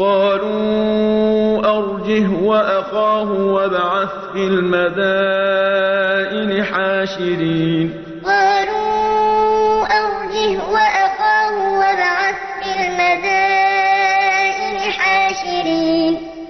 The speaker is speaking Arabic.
قالوا أرجه وأخاه وابعث في المدائن حاشرين. قالوا أرجه وأخاه وابعث في المدائن حاشرين.